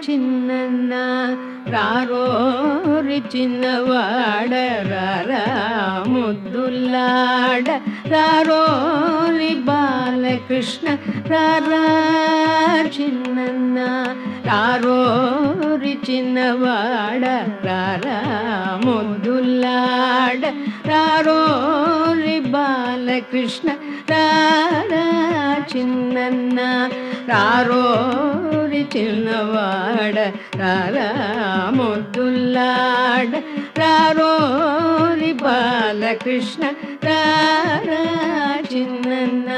ಚಿನ್ನ ರಾರೋರಿ ಚಿನ್ನವಾಡ ರಾರ ಮುದ್ದುಲ್ಲಾಡ ರಾರೋರಿ ಬಾಲಕೃಷ್ಣ ರಾರ ಚಿನ್ನ ರಾರೋರಿ ಚಿನ್ನವಾಡ ರಾರ ಮುದ್ದುಲ್ಲಾಡ ರಾರೋ ಬಾಲಕೃಷ್ಣ ಚಿನ್ನ ರಾರೋರಿ ಚಿನ್ನವಾಡ ರಾರ ಮುದ್ದುಲ್ಲಾಡ ರಾರೋರಿ ಬಾಲಕೃಷ್ಣ ರಾರ ಚಿನ್ನ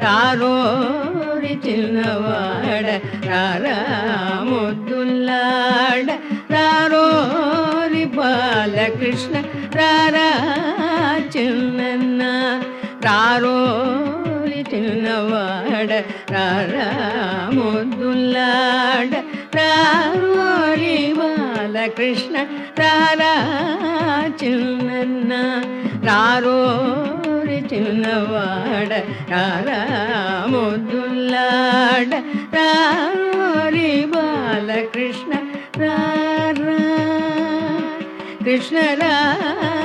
ರಾರೋರಿ ಚಿನ್ನವಾಡ ರಾರ ಮುದ್ದುಲ್ಲಾಡ ರಾರೋರಿ ಬಾಲಕೃಷ್ಣ ರಾರ ముద్దులాడ రారోరి బాలకృష్ణ రారా చిన్న రారోరి చిన్నవాడ రారా ముద్దులాడ రారోరి బాలకృష్ణ రారా చిన్న రారోరి చిన్నవాడ రారా ముద్దులాడ రారోరి బాలకృష్ణ రారా కృష్ణ రారా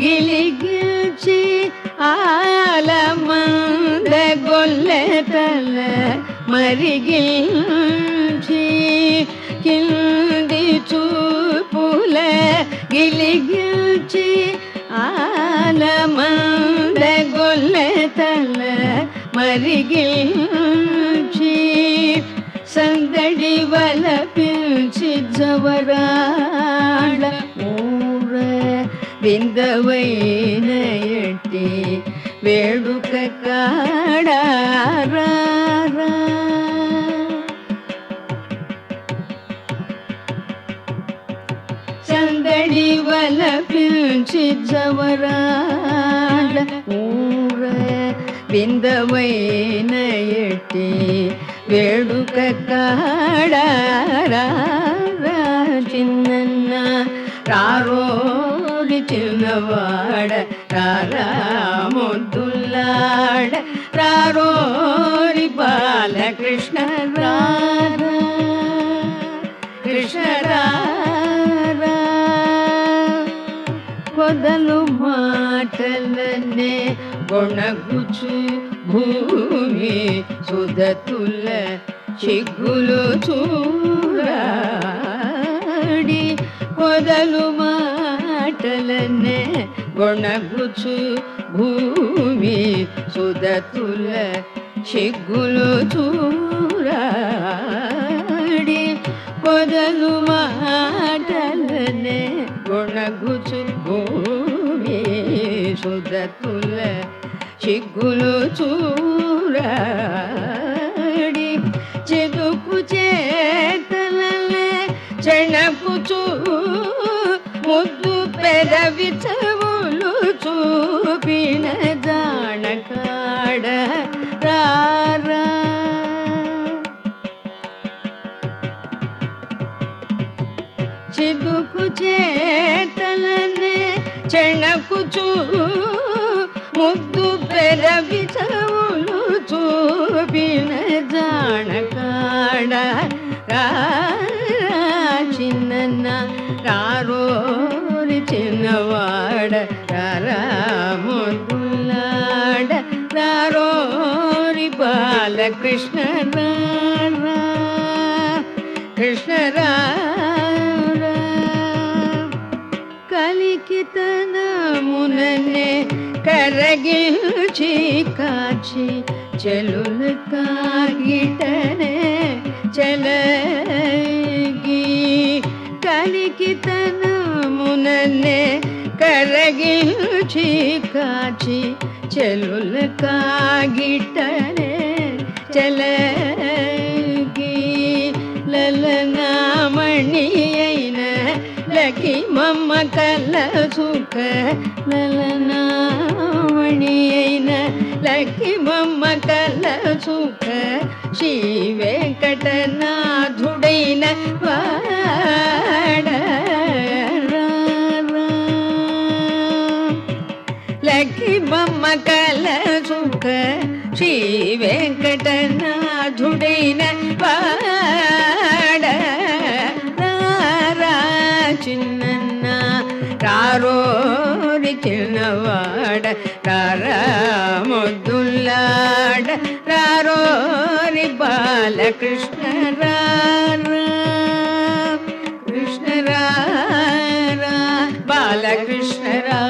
గిలిగిచి ఆలమంద గొల్లెతల మరిగిల్చి కింది చూపుల గిలిగిచి ఆలమంద గొల్లెతల మరిగిల్చి సందడి వల పిలిచి జవరా விந்தவையினட்டி வேடுக்க காடாரா சந்தடி வலப்பில் சிஜவராட ஊற விந்தவையினட்டி வேடுக்க காடாரா சின்ன ராரோ కాడారా చిన్న రారోరి చిన్నవాడ రారా ముద్దులాడ రారోరి బాలకృష్ణ రారా కృష్ణ రారా కొదలు మాటలనే గొణగుచు భూమి సుధతుల చిగ్గులు చూరాడి కొదలు ಮರಳನೆ ಗೊಣಗುಚು ಭೂಮಿ ಸುದ ತುಲ ಸಿಗ್ಗುಲು ಚೂರಾಡಿ ಕೊದಲು ಮಾಡಲನೆ ಗೊಣಗುಚು ಭೂಮಿ ಸುದ ತುಲ ಸಿಗ್ಗುಲು ಚೂರಾಡಿ ಚೆದುಕು ಚೇತಲನೆ ಚೆಣಕು ಚೂರು పెదవి చెవులు చూపిన జానకాడ రారా. చిదుకు చేతలనే చెణకుచు ముద్దు పెరవి చవులు చూపిన జానకాడ చిన్న రారు చిన్నవాడ రాములాడ రారోరి బాలకృష్ణ రారా కృష్ణ రారా కలికితనముననే కరగిల్చి కాచి చెలుల కాగిటనే చెలగి కలికితనముననే కరగిల్చి కాచి చెలుల కాగిటనే చెలగి లలనామణి అయిన లకి మమ్మ కల్ల సుఖ లలనామణి అయిన లకి మమ్మ కల్ల సుఖ శ్రీ వెంకటనాథుడైన వాడ ಮಮಕಲ ಸುಖ ಶ್ರೀ ವೆಂಕಟನಾಥುಡಿನ ಪಾಡ ಚಿನ್ನ ರಾರೋರಿ ಚಿನ್ನವಾಡ ರಾರ ಮುದ್ದುಲ್ಲಾಡ ರಾರೋರಿ ಬಾಲಕೃಷ್ಣ ರಾರ ಕೃಷ್ಣ ರಾರ ಬಾಲಕೃಷ್ಣ ರಾ